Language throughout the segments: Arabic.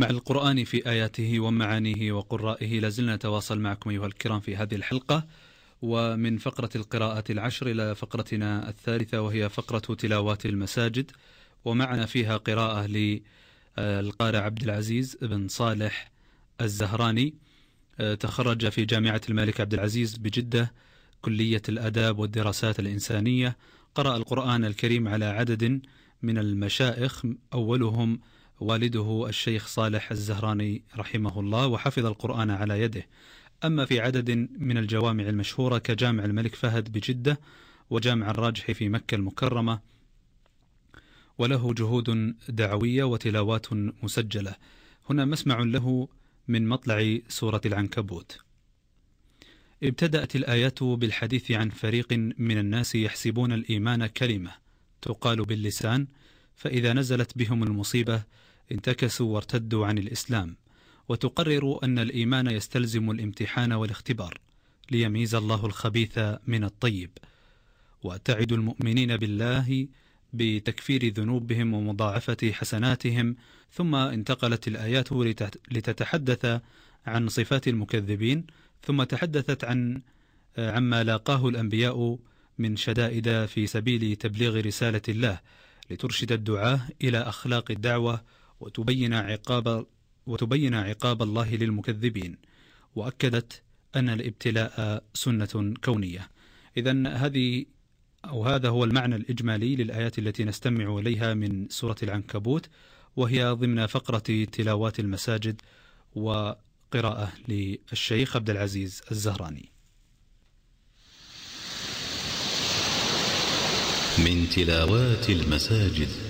مع القرآن في آياته ومعانيه وقرائه. لازلنا نتواصل معكم أيها الكرام في هذه الحلقة. ومن فقرة القراءة العشر إلى فقرتنا الثالثة وهي فقرة تلاوات المساجد. ومعنا فيها قراءة للقارئ عبد العزيز بن صالح الزهراني. تخرج في جامعة الملك عبد العزيز بجدة كلية الأداب والدراسات الإنسانية. قرأ القرآن الكريم على عدد من المشائخ أولهم والده الشيخ صالح الزهراني رحمه الله وحفظ القرآن على يده. أما في عدد من الجوامع المشهورة كجامع الملك فهد بجدة وجامع الراجح في مكة المكرمة وله جهود دعوية وتلاوات مسجلة. هنا مسمع له من مطلع سورة العنكبوت. ابتدأت الآيات بالحديث عن فريق من الناس يحسبون الإيمان كلمة تقال باللسان فإذا نزلت بهم المصيبة انتكسوا وارتدوا عن الإسلام وتقرر أن الإيمان يستلزم الامتحان والاختبار ليميز الله الخبيث من الطيب. وتعد المؤمنين بالله بتكفير ذنوبهم ومضاعفة حسناتهم ثم انتقلت الآيات لتتحدث عن صفات المكذبين ثم تحدثت عن عما لاقاه الأنبياء من شدائد في سبيل تبليغ رسالة الله لترشد الدعاة إلى أخلاق الدعوة وتبين عقاب وتبين عقاب الله للمكذبين. وأكدت أن الابتلاء سنة كونية. إذا هذه أو هذا هو المعنى الإجمالي للآيات التي نستمع إليها من سورة العنكبوت وهي ضمن فقرة تلاوات المساجد وقراءة للشيخ عبد العزيز الزهراني. من تلاوات المساجد.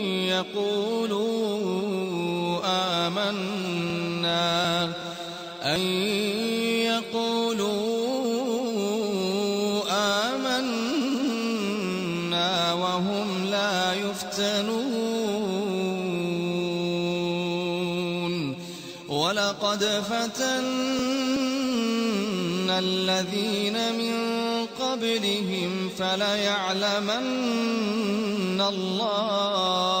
يقولوا آمنا أن يقولوا آمنا وهم لا يفتنون. ولقد فتنا الذين من قبلهم فليعلمن الله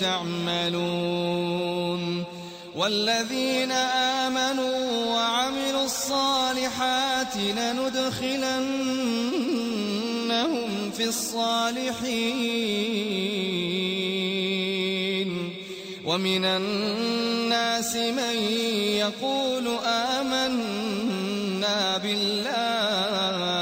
تعملون والذين آمنوا وعملوا الصالحات لندخلنهم في الصالحين. ومن الناس من يقول آمنا بالله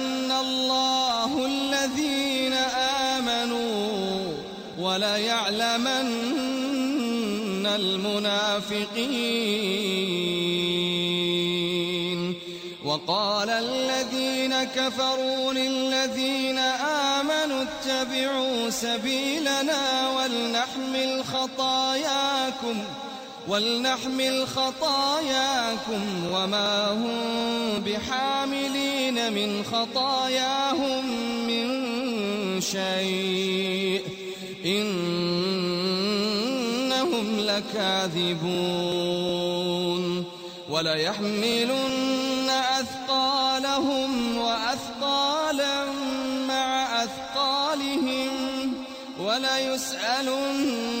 الذين آمنوا وليعلمن المنافقين. وقال الذين كفروا للذين آمنوا اتبعوا سبيلنا ولنحمل خطاياكم ولنحمل خطاياكم وما هم بحاملين من خطاياهم من شيء. إنهم لكاذبون. وليحملن أثقالهم وأثقالا مع أثقالهم. وليسألن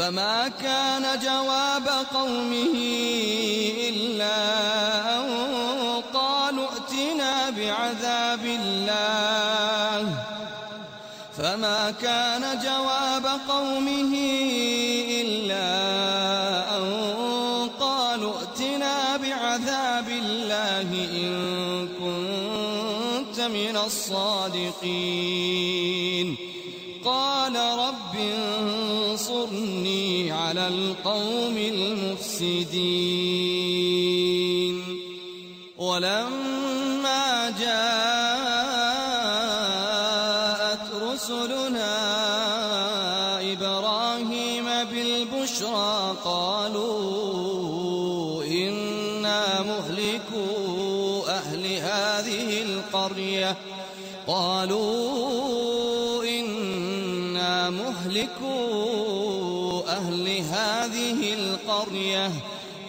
فما كان جواب قومه إلا أن قالوا ائتنا بعذاب الله. فما كان جواب قومه إلا أن قالوا ائتنا بعذاب الله إن كنت من الصادقين. قال رب انصرني على القوم المفسدين. ولما جاءت رسلنا إبراهيم بالبشرى قالوا إنا مهلكو أهل هذه القرية. قالوا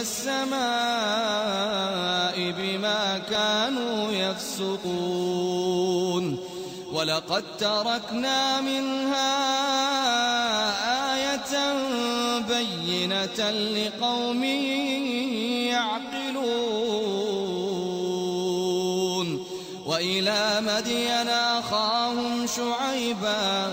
السماء بما كانوا يفسقون. ولقد تركنا منها آية بينة لقوم يعقلون. وإلى مدين أخاهم شعيبا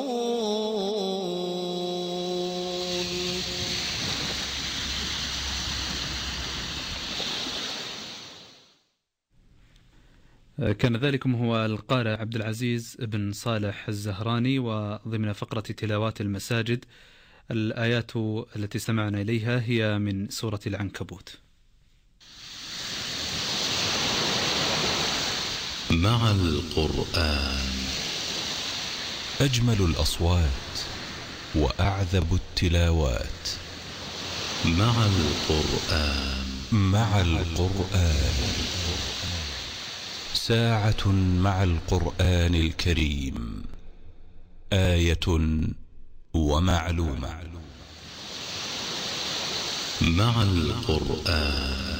كان ذلكم هو القارئ عبد العزيز بن صالح الزهراني وضمن فقرة تلاوات المساجد الآيات التي استمعنا إليها هي من سورة العنكبوت. مع القرآن أجمل الأصوات وأعذب التلاوات. مع القرآن مع القرآن ساعة مع القرآن الكريم آية ومعلومة. مع القرآن.